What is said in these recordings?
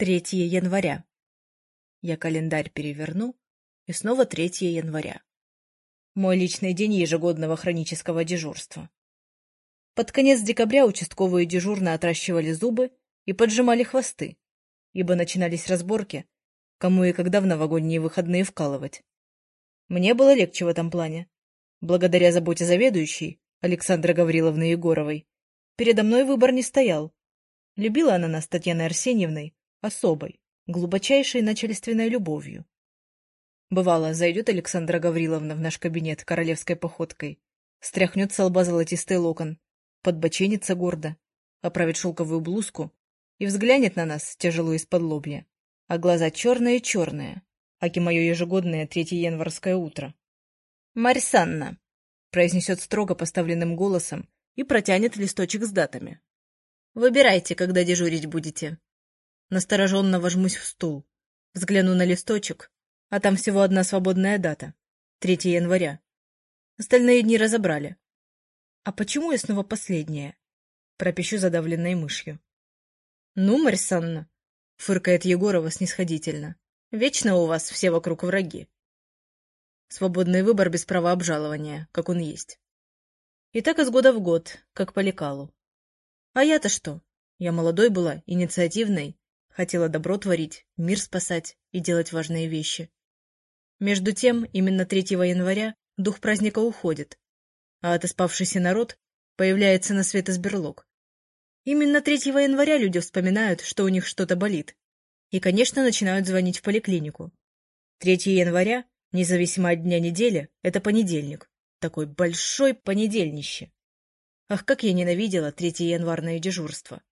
3 января. Я календарь переверну, и снова 3 января. Мой личный день ежегодного хронического дежурства. Под конец декабря участковые дежурно отращивали зубы и поджимали хвосты, ибо начинались разборки, кому и когда в новогодние выходные вкалывать. Мне было легче в этом плане. Благодаря заботе заведующей, Александры Гавриловны Егоровой, передо мной выбор не стоял. Любила она нас Татьяной Арсеньевной особой, глубочайшей начальственной любовью. Бывало, зайдет Александра Гавриловна в наш кабинет королевской походкой, стряхнет с лба золотистый локон, подбоченится гордо, оправит шелковую блузку и взглянет на нас тяжело из-под лобья, а глаза черные-черные, аки мое ежегодное третье январское утро. «Марьсанна!» — произнесет строго поставленным голосом и протянет листочек с датами. «Выбирайте, когда дежурить будете. Настороженно вожмусь в стул. Взгляну на листочек, а там всего одна свободная дата. 3 января. Остальные дни разобрали. А почему я снова последняя? Пропищу задавленной мышью. Ну, Марьсанна, фыркает Егорова снисходительно. Вечно у вас все вокруг враги. Свободный выбор без права обжалования, как он есть. И так из года в год, как по лекалу. А я-то что? Я молодой была, инициативной, Хотела добро творить, мир спасать и делать важные вещи. Между тем, именно 3 января дух праздника уходит, а отоспавшийся народ появляется на свет из берлог. Именно 3 января люди вспоминают, что у них что-то болит, и, конечно, начинают звонить в поликлинику. 3 января, независимо от дня недели, это понедельник. Такой большой понедельнище. Ах, как я ненавидела 3 январное дежурство.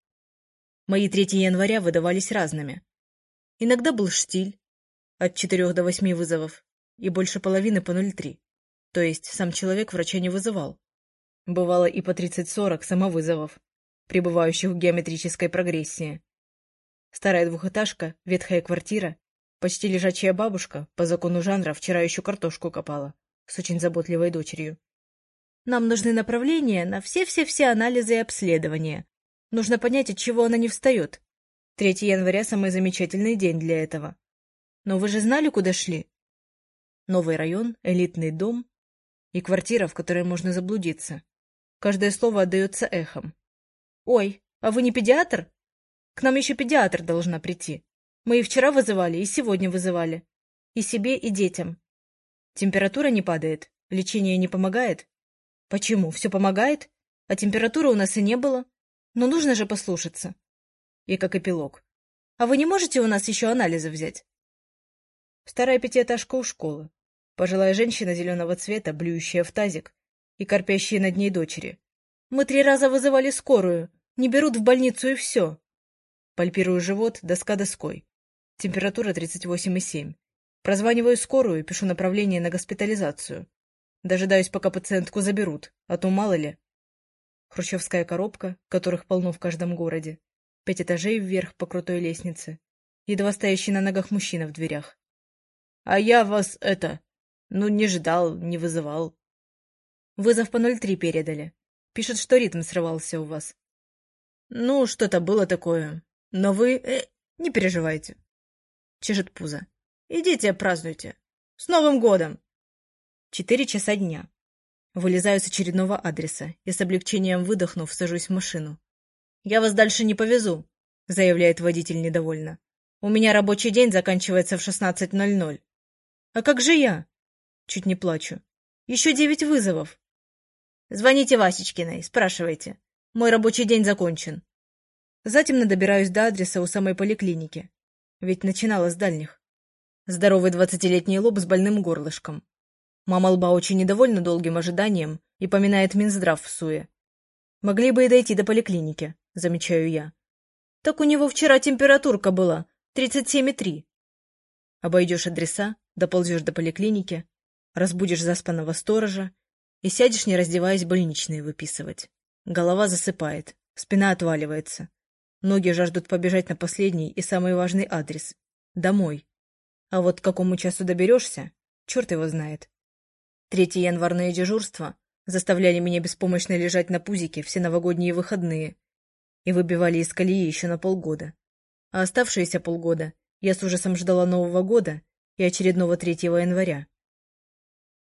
Мои 3 января выдавались разными. Иногда был штиль, от 4 до 8 вызовов, и больше половины по 0,3. То есть сам человек врача не вызывал. Бывало и по 30-40 самовызовов, пребывающих в геометрической прогрессии. Старая двухэтажка, ветхая квартира, почти лежачая бабушка, по закону жанра, вчера еще картошку копала, с очень заботливой дочерью. Нам нужны направления на все-все-все анализы и обследования, Нужно понять, от чего она не встает. 3 января — самый замечательный день для этого. Но вы же знали, куда шли? Новый район, элитный дом и квартира, в которой можно заблудиться. Каждое слово отдается эхом. «Ой, а вы не педиатр? К нам еще педиатр должна прийти. Мы и вчера вызывали, и сегодня вызывали. И себе, и детям. Температура не падает, лечение не помогает. Почему? Все помогает? А температуры у нас и не было. Но нужно же послушаться. И как эпилог. А вы не можете у нас еще анализы взять? Старая пятиэтажка у школы. Пожилая женщина зеленого цвета, блюющая в тазик, и корпящие над ней дочери. Мы три раза вызывали скорую. Не берут в больницу и все. Пальпирую живот, доска доской. Температура 38,7. Прозваниваю скорую, пишу направление на госпитализацию. Дожидаюсь, пока пациентку заберут, а то мало ли. Хрущевская коробка, которых полно в каждом городе. Пять этажей вверх по крутой лестнице. Едва стоящий на ногах мужчина в дверях. — А я вас, это, ну, не ждал, не вызывал. Вызов по 03 передали. Пишут, что ритм срывался у вас. Ну, что-то было такое. Но вы... Э, не переживайте. Чешет пузо. Идите, празднуйте. С Новым годом! Четыре часа дня. Вылезаю с очередного адреса и с облегчением выдохнув, сажусь в машину. «Я вас дальше не повезу», — заявляет водитель недовольно. «У меня рабочий день заканчивается в 16.00». «А как же я?» Чуть не плачу. «Еще девять вызовов». «Звоните Васечкиной, спрашивайте. Мой рабочий день закончен». Затем добираюсь до адреса у самой поликлиники. Ведь начинала с дальних. Здоровый двадцатилетний лоб с больным горлышком. Мама лба очень недовольна долгим ожиданием и поминает Минздрав в суе. Могли бы и дойти до поликлиники, замечаю я. Так у него вчера температурка была, 37,3. Обойдешь адреса, доползешь до поликлиники, разбудишь заспанного сторожа и сядешь, не раздеваясь, больничные выписывать. Голова засыпает, спина отваливается. Ноги жаждут побежать на последний и самый важный адрес — домой. А вот к какому часу доберешься, черт его знает. Третье январное дежурство заставляли меня беспомощно лежать на пузике все новогодние выходные и выбивали из колеи еще на полгода. А оставшиеся полгода я с ужасом ждала Нового года и очередного 3 января.